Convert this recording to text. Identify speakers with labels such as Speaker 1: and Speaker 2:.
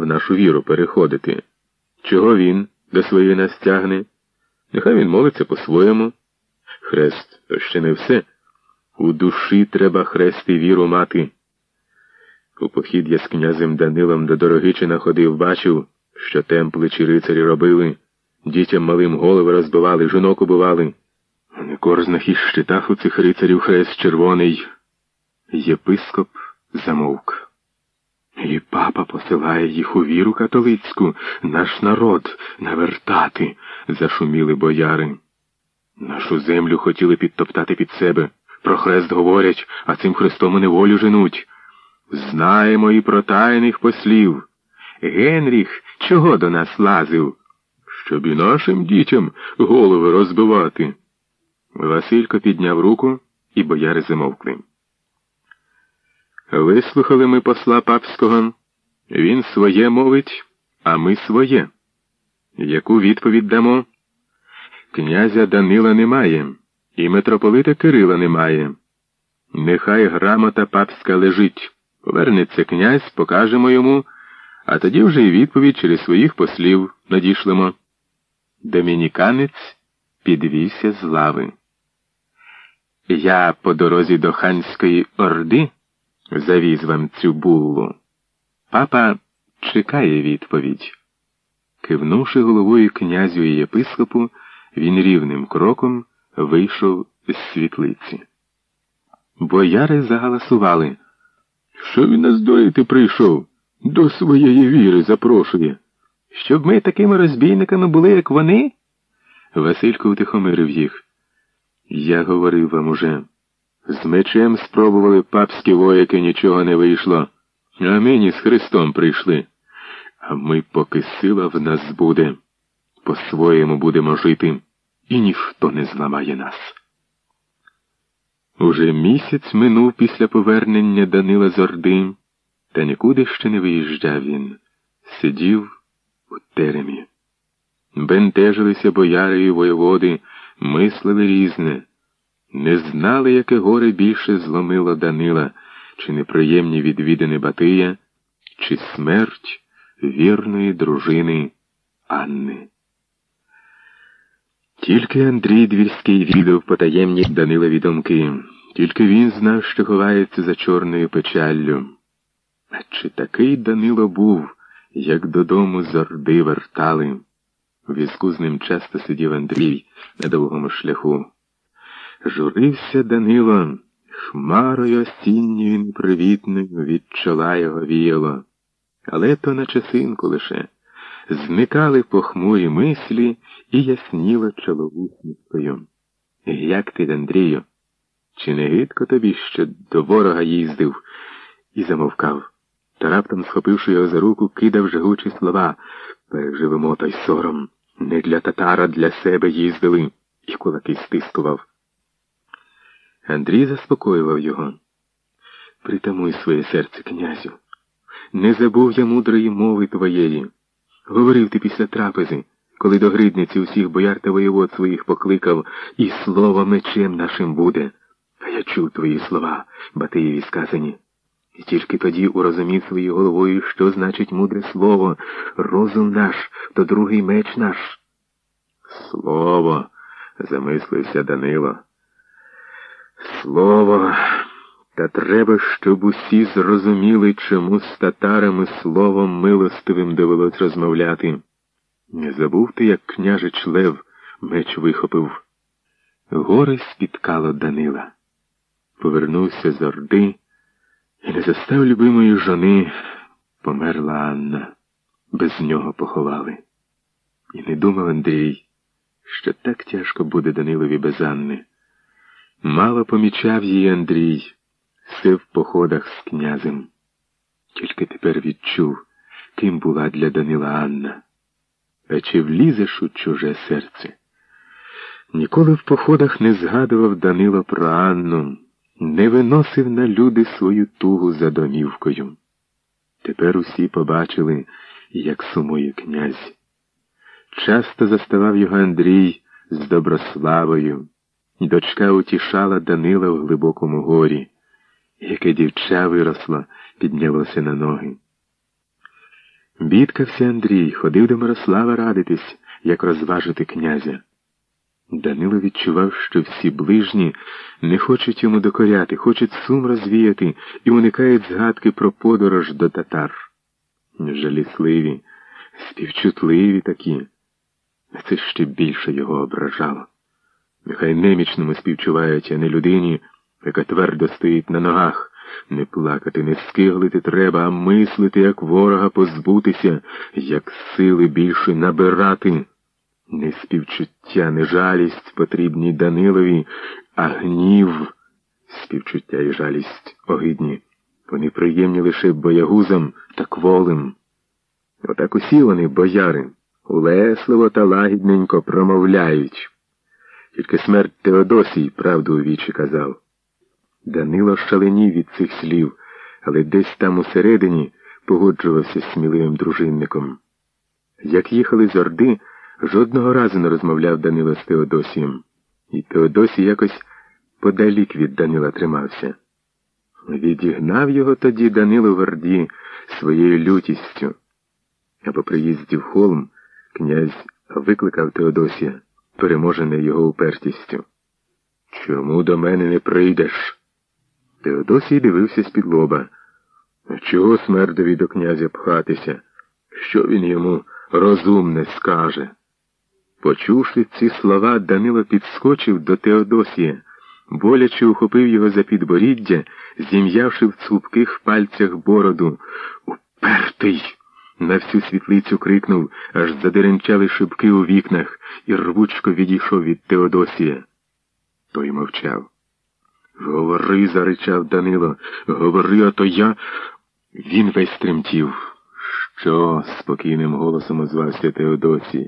Speaker 1: в нашу віру переходити. Чого він до своєї нас тягне? Нехай він молиться по-своєму. Хрест то ще не все. У душі треба хрест і віру мати. У похід я з князем Данилом до Дорогичина ходив, бачив, що темпли чи рицарі робили, дітям малим голови розбивали, жінок убивали. На корзнах і щитах у цих рицарів хрест червоний. Єпископ замовк. І папа посилає їх у віру католицьку, наш народ навертати, зашуміли бояри. Нашу землю хотіли підтоптати під себе. Про хрест говорять, а цим хрестом у неволю женуть. Знаємо і про тайних послів. Генріх чого до нас лазив? Щоб і нашим дітям голови розбивати. Василько підняв руку, і бояри замовкли. Вислухали ми посла папського. Він своє мовить, а ми своє. Яку відповідь дамо? Князя Данила немає, і митрополита Кирила немає. Нехай грамота папська лежить. Повернеться князь, покажемо йому, а тоді вже й відповідь через своїх послів надішлемо. Домініканець підвівся з лави. Я по дорозі до ханської орди завіз вам цю буллу. Папа чекає відповідь. Кивнувши головою князю і єпископу, він рівним кроком вийшов з світлиці. Бояри загаласували. Що він нас доїти прийшов? До своєї віри запрошує. Щоб ми такими розбійниками були, як вони? Василько утихомирив їх. Я говорив вам уже. З мечем спробували папські вояки, нічого не вийшло. А нині з Христом прийшли. А ми, поки сила в нас буде, по-своєму будемо жити, і ніхто не зламає нас. Уже місяць минув після повернення Данила з Орди, та нікуди ще не виїжджав він. Сидів у теремі. Бентежилися бояри і воєводи, мислили різне. Не знали, яке горе більше зломило Данила, чи неприємні відвідини Батия, чи смерть вірної дружини Анни. Тільки Андрій Двірський відав потаємні Данилові думки, тільки він знав, що ховається за чорною печаллю. А чи такий Данило був, як додому з Орди вертали? У візку з ним часто сидів Андрій на довгому шляху. Журився Данило, хмарою осінньою непривітною від чола його віяло, але то на часинку лише зникали похмурі мислі і ясніло чоло усмішкою. Як ти, Андрію? Чи не гидко тобі, що до ворога їздив? І замовкав. Та раптом, схопивши його за руку, кидав жагучі слова. Переживемо той сором. Не для татара, для себе їздили, і кулаки стискував. Андрій заспокоював його. Притамуй своє серце, князю. Не забув я мудрої мови твоєї. Говорив ти після трапези, коли до гридниці усіх бояр та воєвод своїх покликав, і слово мечем нашим буде. А я чув твої слова, Батиєві сказані. І тільки тоді урозумів своєю головою, що значить мудре слово, розум наш, то другий меч наш. Слово, замислився Данило. Слово, та треба, щоб усі зрозуміли, чому з татарами словом милостивим довелось розмовляти. Не забув ти, як княжич Лев меч вихопив. Горе спіткало Данила. Повернувся з Орди і не застав любимої жони, померла Анна. Без нього поховали. І не думав Андрій, що так тяжко буде Данилові без Анни. Мало помічав її Андрій, все в походах з князем. Тільки тепер відчув, ким була для Данила Анна. А чи влізеш у чуже серце? Ніколи в походах не згадував Данило про Анну, не виносив на люди свою тугу за домівкою. Тепер усі побачили, як сумує князь. Часто заставав його Андрій з Доброславою. Дочка утішала Данила в глибокому горі, яке дівча виросла, піднялося на ноги. Бідкався Андрій, ходив до Мирослава радитись, як розважити князя. Данило відчував, що всі ближні не хочуть йому докоряти, хочуть сум розвіяти і уникають згадки про подорож до татар. Жалісливі, співчутливі такі. Це ще більше його ображало. Нехай немічному співчувають, а не людині, яка твердо стоїть на ногах. Не плакати, не скиглити треба, а мислити, як ворога позбутися, як сили більше набирати. Не співчуття, не жалість потрібні Данилові, а гнів, співчуття і жалість огидні. Вони приємні лише боягузам та кволим. Отак усі вони, бояри, улесливо та лагідненько промовляють. Тільки смерть Теодосій правду у вічі казав. Данило шаленів від цих слів, але десь там усередині погоджувався з сміливим дружинником. Як їхали з Орди, жодного разу не розмовляв Данило з Теодосієм, і Теодосій якось подалік від Данила тримався. Відігнав його тоді Данило в Орді своєю лютістю. А по приїзді в холм князь викликав Теодосія, переможений його упертістю. Чому до мене не прийдеш? Теодосій дивився з-під лоба. Чого смердові до князя пхатися? Що він йому розумне скаже? Почувши ці слова, Данило підскочив до Теодосія, боляче ухопив його за підборіддя, зім'явши в цупких пальцях бороду. Упертий! На всю світлицю крикнув, аж задеренчали шибки у вікнах, і рвучко відійшов від Теодосія. Той мовчав. Говори, заричав Данило. Говори, а то я. Він весь тремтів. Що? спокійним голосом озвався Теодосій.